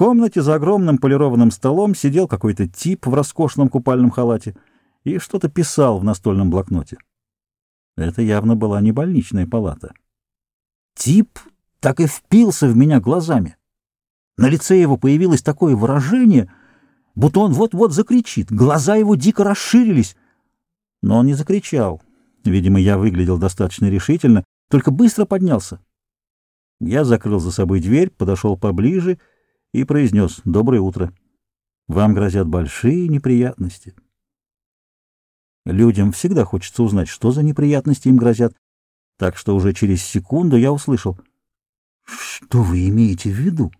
комнате за огромным полированным столом сидел какой-то тип в роскошном купальном халате и что-то писал в настольном блокноте. Это явно была не больничная палата. Тип так и впился в меня глазами. На лице его появилось такое выражение, будто он вот-вот закричит. Глаза его дико расширились, но он не закричал. Видимо, я выглядел достаточно решительно, только быстро поднялся. Я закрыл за собой дверь, подошел поближе и произнес «Доброе утро. Вам грозят большие неприятности». Людям всегда хочется узнать, что за неприятности им грозят, так что уже через секунду я услышал «Что вы имеете в виду?»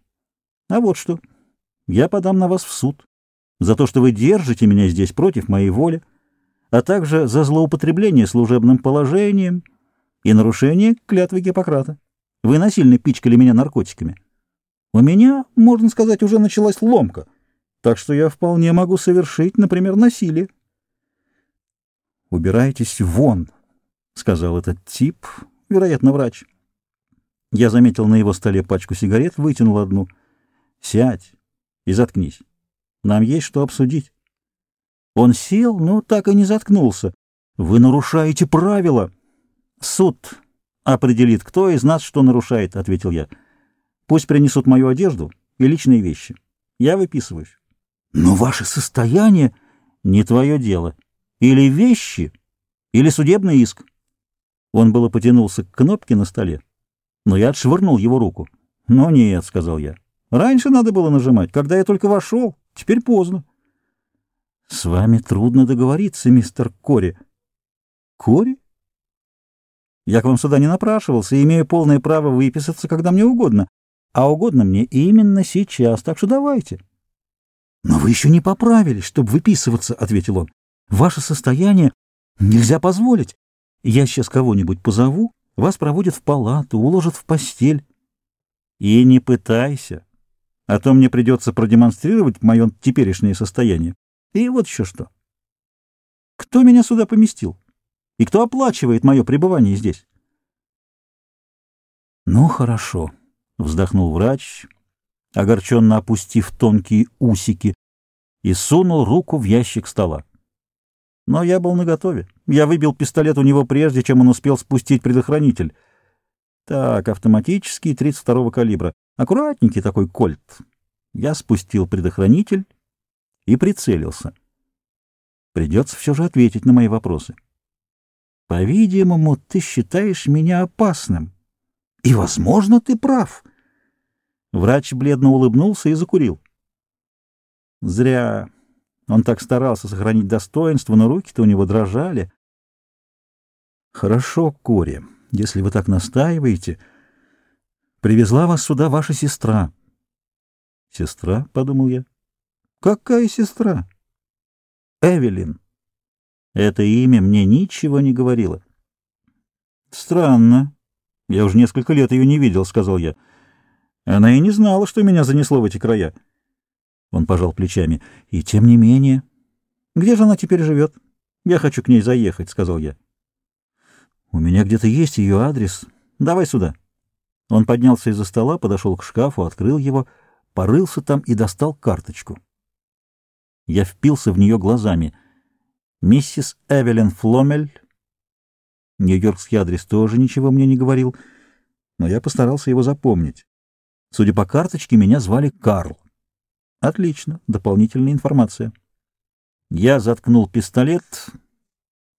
«А вот что. Я подам на вас в суд за то, что вы держите меня здесь против моей воли, а также за злоупотребление служебным положением и нарушение клятвы Гиппократа. Вы насильно пичкали меня наркотиками. У меня, можно сказать, уже началась ломка, так что я вполне могу совершить, например, насилие. «Убирайтесь вон», — сказал этот тип, вероятно, врач. Я заметил на его столе пачку сигарет, вытянул одну. «Сядь и заткнись. Нам есть что обсудить». Он сел, но так и не заткнулся. «Вы нарушаете правила». «Суд определит, кто из нас что нарушает», — ответил я. «Пусть принесут мою одежду и личные вещи. Я выписываюсь». «Но ваше состояние не твое дело. Или вещи, или судебный иск». Он было потянулся к кнопке на столе, но я отшвырнул его руку. «Но нет», — сказал я. «Раньше надо было нажимать, когда я только вошел. Теперь поздно». «С вами трудно договориться, мистер Кори». «Кори?» «Я к вам сюда не напрашивался и имею полное право выписаться, когда мне угодно. А угодно мне именно сейчас, так что давайте». «Но вы еще не поправились, чтобы выписываться», — ответил он. «Ваше состояние нельзя позволить. Я сейчас кого-нибудь позову, вас проводят в палату, уложат в постель». «И не пытайся, а то мне придется продемонстрировать мое теперешнее состояние. И вот еще что. Кто меня сюда поместил? И кто оплачивает мое пребывание здесь? Ну, хорошо, вздохнул врач, огорченно опустив тонкие усики, и сунул руку в ящик стола. Но я был наготове. Я выбил пистолет у него прежде, чем он успел спустить предохранитель. Так, автоматический 32-го калибра. Аккуратненький такой кольт. Я спустил предохранитель и прицелился. Придется все же ответить на мои вопросы. По-видимому, ты считаешь меня опасным. И, возможно, ты прав. Врач бледно улыбнулся и закурил. Зря. Он так старался сохранить достоинство, но руки-то у него дрожали. Хорошо, Кори, если вы так настаиваете. Привезла вас сюда ваша сестра. Сестра, — подумал я. Какая сестра? Эвелин. Это имя мне ничего не говорило. Странно. Я уже несколько лет ее не видел, сказал я. Она и не знала, что меня занесло в эти края. Он пожал плечами. И тем не менее. Где же она теперь живет? Я хочу к ней заехать, сказал я. У меня где-то есть ее адрес. Давай сюда. Он поднялся из-за стола, подошел к шкафу, открыл его, порылся там и достал карточку. Я впился в нее глазами. Миссис Эвелин Фломель. Нью-Йоркский адрес тоже ничего мне не говорил, но я постарался его запомнить. Судя по карточке, меня звали Карл. Отлично, дополнительная информация. Я заткнул пистолет,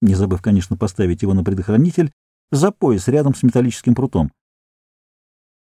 не забыв, конечно, поставить его на предохранитель, за пояс рядом с металлическим прутом.